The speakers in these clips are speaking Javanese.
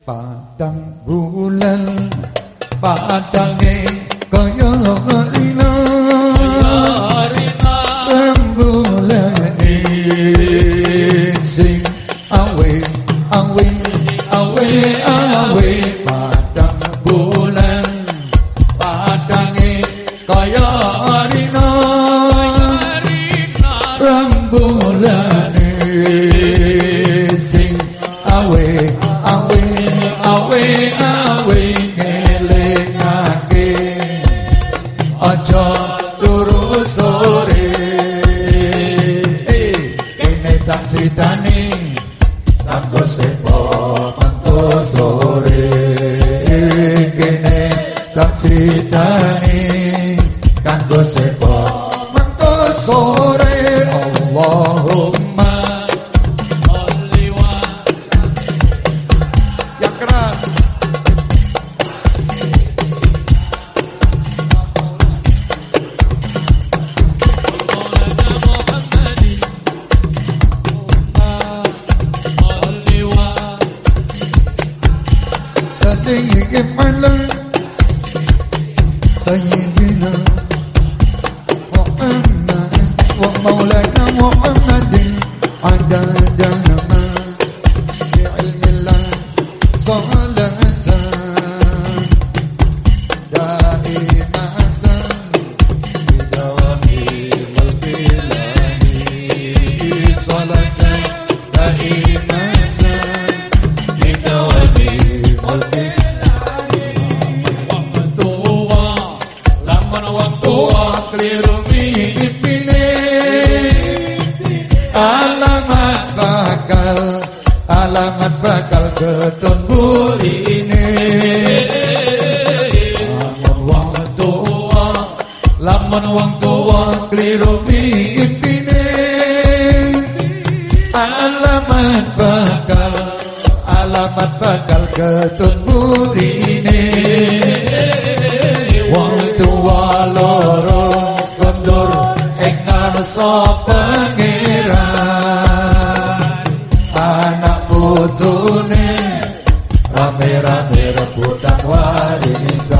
Padang bulan, padange koyong cita ni kanggo sing putune rame-rame rebutan waringsa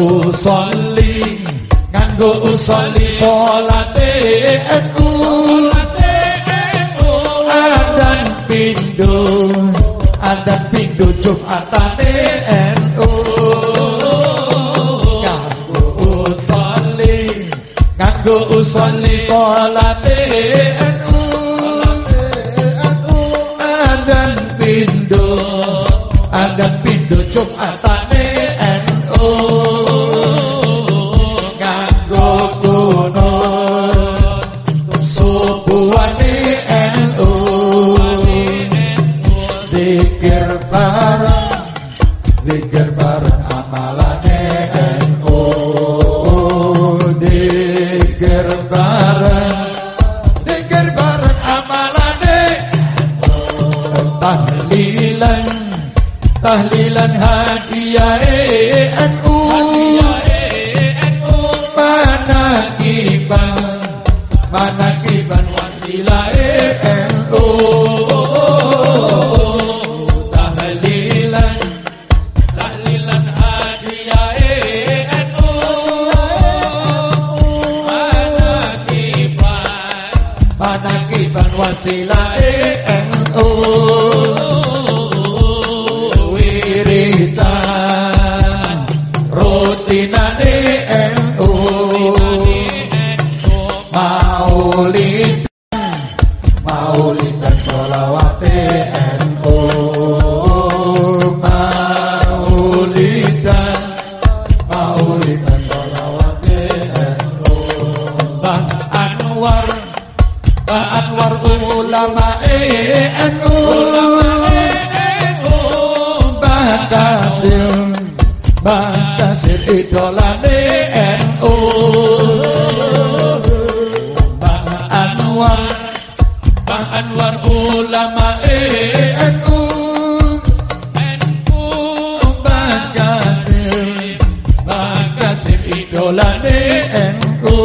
usolli nganggo usolli salate aku adan pindo adan pindo jumatane NU nganggo usolli nganggo usolli salate aku adan pindo adan pindo jumatane vacilar. Anwar Bang Anwar ulama NU NU Bang Kasim Bang Kasim idola NU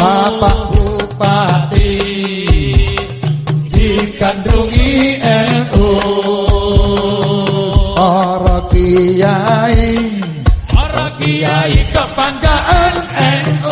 Bapak Bupati dikandungi NU Para Kiai Para Kiai kebanggaan NU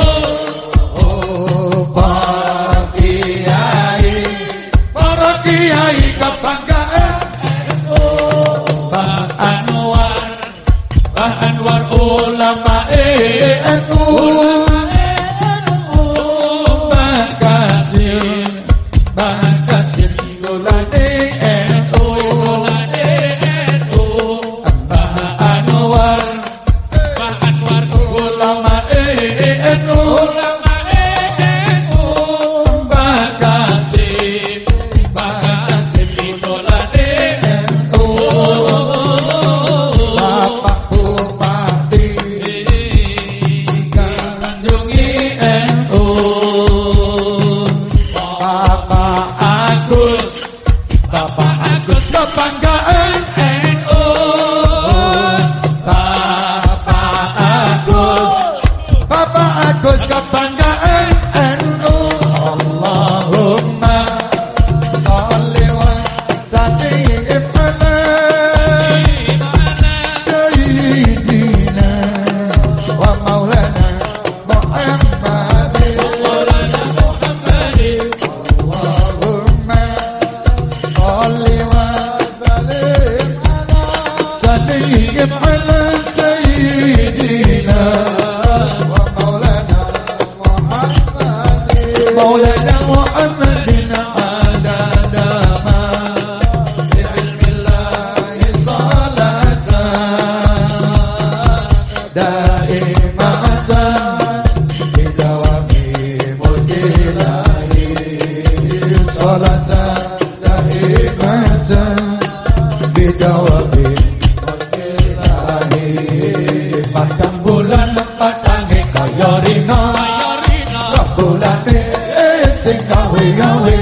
sing gawe-gawe.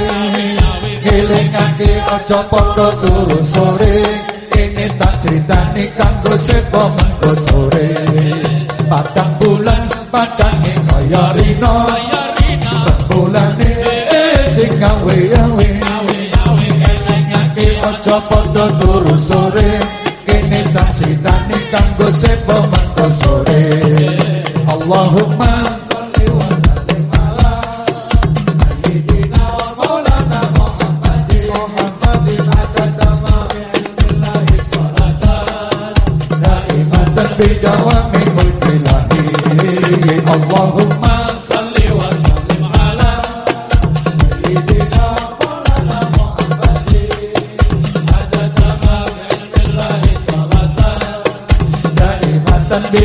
Eling kanthi aja padha turu sore. Ini tak critani kanggo sepo mangko sore. Patang bulan padange kaya rina. Padha turu sore. Kene tak critani kanggo sepo mangko eh, sore. Allahumma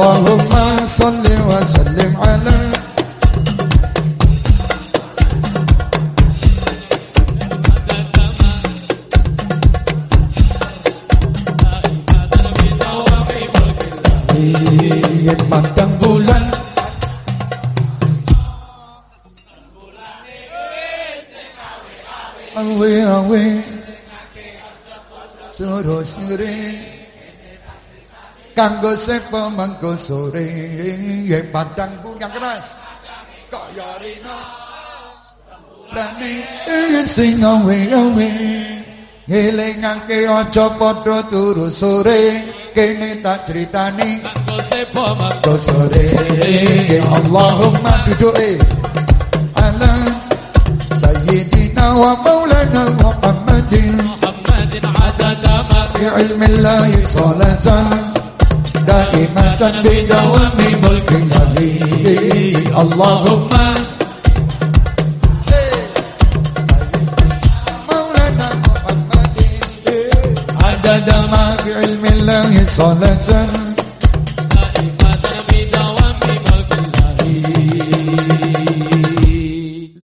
اللهم صل وسلم على kanggo sepo mengko sore. Padang punya keras. Kaya rina lane eh, sing ngowe-ngowe ngelingake aja padha turu sore. Kene tak critani. Kanggo sepo mengko sore. Allahumma duduke. Ala sayyidina wa maulana Muhammadin. Muhammadin adada ma fi ilmi Allah salatan. دائمة بدوام ملك النبي اللهم مولانا محمد. عدد ما في علم الله صلاة